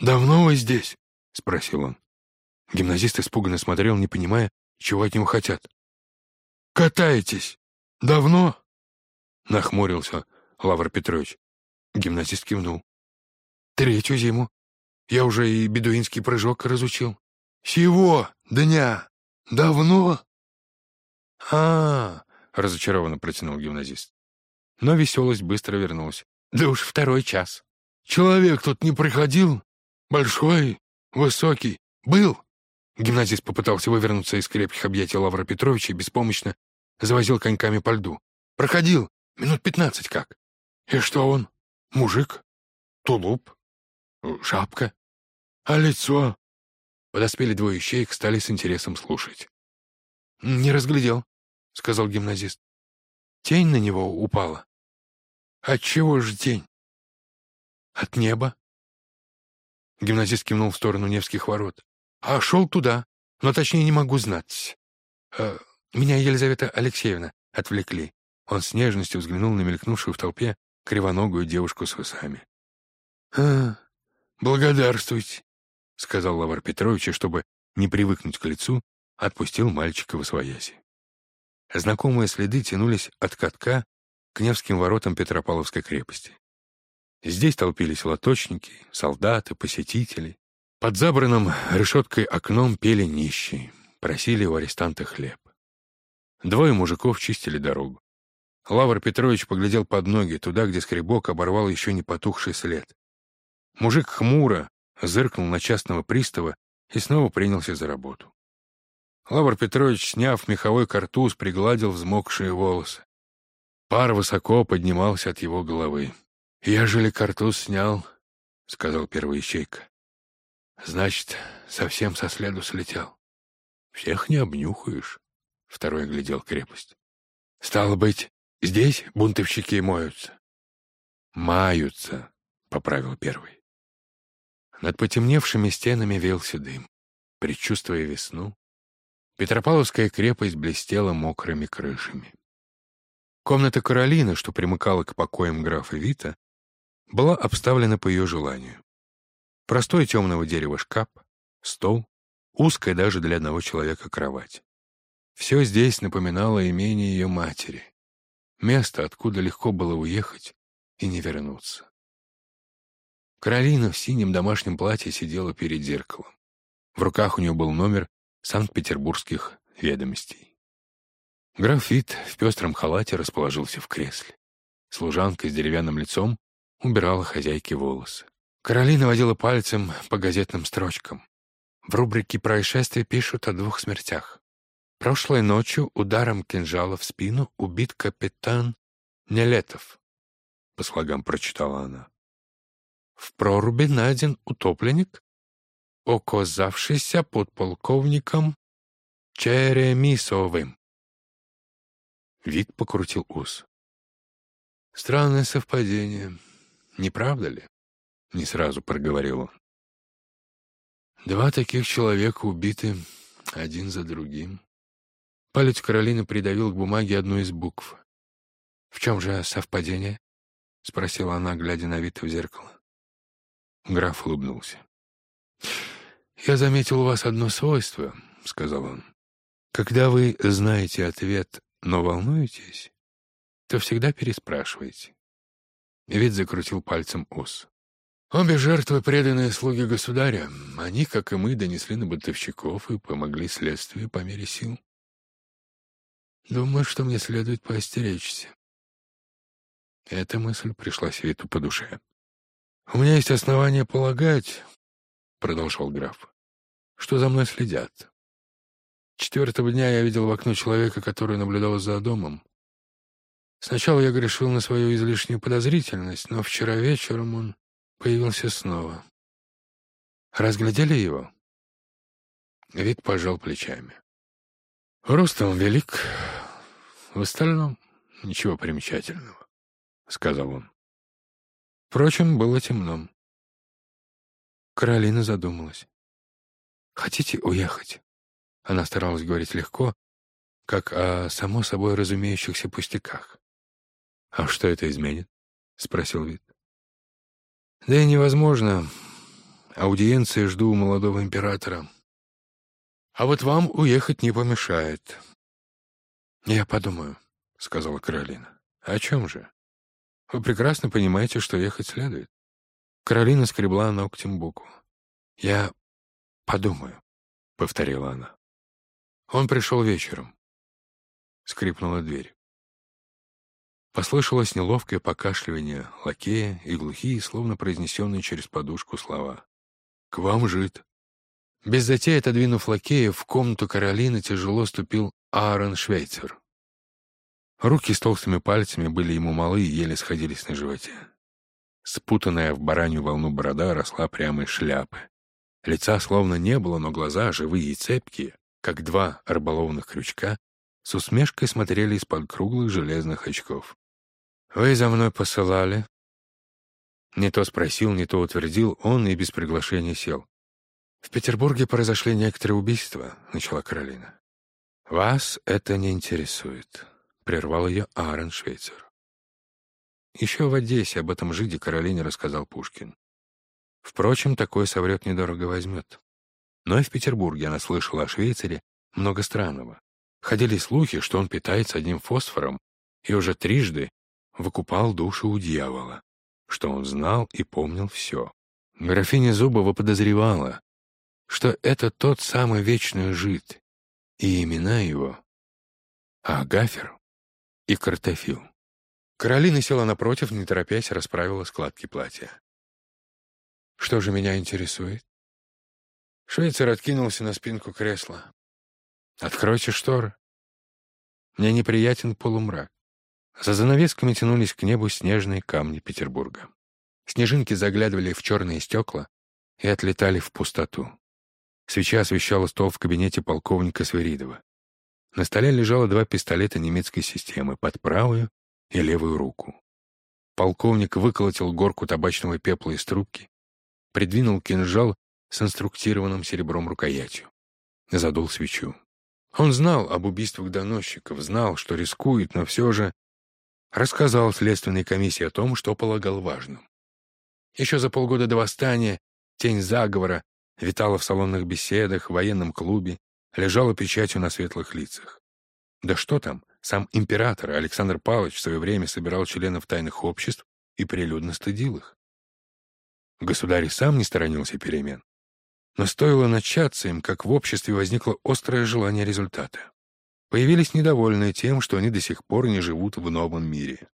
давно вы здесь?» — спросил он. Гимназист испуганно смотрел, не понимая, чего от него хотят. «Катаетесь? Давно?» — нахмурился Лавр Петрович. Гимназист кивнул. «Третью зиму. Я уже и бедуинский прыжок разучил». «Сего дня? Давно?» а, -а, -а разочарованно протянул гимназист. Но веселость быстро вернулась. «Да уж второй час». «Человек тут не приходил? Большой, высокий. Был?» Гимназист попытался вывернуться из крепких объятий Лавра Петровича и беспомощно завозил коньками по льду. «Проходил. Минут пятнадцать как». «И что он? Мужик? Тулуп? Шапка? А лицо?» Подоспели двое ищеек, стали с интересом слушать. «Не разглядел», — сказал гимназист. «Тень на него упала». «От чего же тень?» «От неба». Гимназист кивнул в сторону Невских ворот. «А шел туда, но точнее не могу знать. Э, меня Елизавета Алексеевна отвлекли». Он с нежностью взглянул на мелькнувшую в толпе кривоногую девушку с усами. «А, благодарствуйте», — сказал Лавр Петрович, и чтобы не привыкнуть к лицу, отпустил мальчика в освояси. Знакомые следы тянулись от катка к Невским воротам Петропавловской крепости. Здесь толпились лоточники, солдаты, посетители. Под забранным решеткой окном пели нищие, просили у арестанта хлеб. Двое мужиков чистили дорогу. Лавр Петрович поглядел под ноги, туда, где скребок оборвал еще не потухший след. Мужик хмуро зыркнул на частного пристава и снова принялся за работу. Лавр Петрович, сняв меховой картуз, пригладил взмокшие волосы. Пар высоко поднимался от его головы. «Ежели картуз снял», — сказал первый ячейка, — «значит, совсем со следу слетел. Всех не обнюхаешь», — второй глядел крепость. «Стало быть, здесь бунтовщики моются». «Маются», — поправил первый. Над потемневшими стенами велся дым. Предчувствуя весну, Петропавловская крепость блестела мокрыми крышами. Комната Каролины, что примыкала к покоям графа Вита, была обставлена по ее желанию. Простой темного дерева шкаф, стол, узкая даже для одного человека кровать. Все здесь напоминало имение ее матери. Место, откуда легко было уехать и не вернуться. Каролина в синем домашнем платье сидела перед зеркалом. В руках у нее был номер Санкт-Петербургских ведомостей. Граф Вит в пестром халате расположился в кресле. Служанка с деревянным лицом убирала хозяйке волосы. Каролина водила пальцем по газетным строчкам. В рубрике «Происшествия» пишут о двух смертях. Прошлой ночью ударом кинжала в спину убит капитан Нелетов. По слогам прочитала она. В проруби найден утопленник, оказавшийся подполковником Черемисовым. Вик покрутил ус. Странное совпадение, не правда ли? Не сразу проговорил он. Два таких человека убиты один за другим. Палец Каролины придавил к бумаге одну из букв. «В чем же совпадение?» — спросила она, глядя на Вита в зеркало. Граф улыбнулся. «Я заметил у вас одно свойство», — сказал он. «Когда вы знаете ответ, но волнуетесь, то всегда переспрашиваете». Вид закрутил пальцем ус. Обе жертвы — преданные слуги государя. Они, как и мы, донесли на бытовщиков и помогли следствию по мере сил. Думаю, что мне следует поостеречься. Эта мысль пришла Свету по душе. «У меня есть основания полагать, — продолжал граф, — что за мной следят. Четвертого дня я видел в окно человека, который наблюдал за домом. Сначала я грешил на свою излишнюю подозрительность, но вчера вечером он появился снова. Разглядели его? Вид пожал плечами. Ростом велик, в остальном ничего примечательного, — сказал он. Впрочем, было темно. Каролина задумалась. «Хотите уехать?» Она старалась говорить легко, как о само собой разумеющихся пустяках. «А что это изменит?» — спросил Вит. «Да и невозможно Аудиенции жду у молодого императора. А вот вам уехать не помешает. Я подумаю, — сказала Каролина. О чем же? Вы прекрасно понимаете, что ехать следует. Каролина скребла ногтем букву. Я подумаю, — повторила она. Он пришел вечером. Скрипнула дверь. Послышалось неловкое покашливание лакея и глухие, словно произнесенные через подушку слова. «К вам жит». Без затеи отодвинув лакея, в комнату Каролины тяжело ступил Аарон Швейцер. Руки с толстыми пальцами были ему малы и еле сходились на животе. Спутанная в баранью волну борода росла прямо из шляпы. Лица словно не было, но глаза, живые и цепкие, как два рыболовных крючка, с усмешкой смотрели из-под круглых железных очков. «Вы за мной посылали?» Не то спросил, не то утвердил, он и без приглашения сел. «В Петербурге произошли некоторые убийства», — начала Каролина. «Вас это не интересует», — прервал ее Аарон Швейцер. Еще в Одессе об этом жиде Каролине рассказал Пушкин. Впрочем, такой соврет недорого возьмет. Но и в Петербурге она слышала о Швейцаре много странного. Ходили слухи, что он питается одним фосфором и уже трижды выкупал душу у дьявола, что он знал и помнил все. Графиня Зубова подозревала, что это тот самый вечный жид, и имена его — Агафер и Картофил. Каролина села напротив, не торопясь, расправила складки платья. «Что же меня интересует?» Швейцар откинулся на спинку кресла. «Откройте шторы. Мне неприятен полумрак. За занавесками тянулись к небу снежные камни Петербурга. Снежинки заглядывали в черные стекла и отлетали в пустоту. Свеча освещала стол в кабинете полковника Сверидова. На столе лежало два пистолета немецкой системы под правую и левую руку. Полковник выколотил горку табачного пепла из трубки, придвинул кинжал с инструктированным серебром рукоятью. Задул свечу. Он знал об убийствах доносчиков, знал, что рискует, но все же рассказал следственной комиссии о том, что полагал важным. Еще за полгода до восстания тень заговора витала в салонных беседах, в военном клубе, лежала печатью на светлых лицах. Да что там, сам император Александр Павлович в свое время собирал членов тайных обществ и прилюдно стыдил их. Государь сам не сторонился перемен. Но стоило начаться им, как в обществе возникло острое желание результата. Появились недовольные тем, что они до сих пор не живут в новом мире.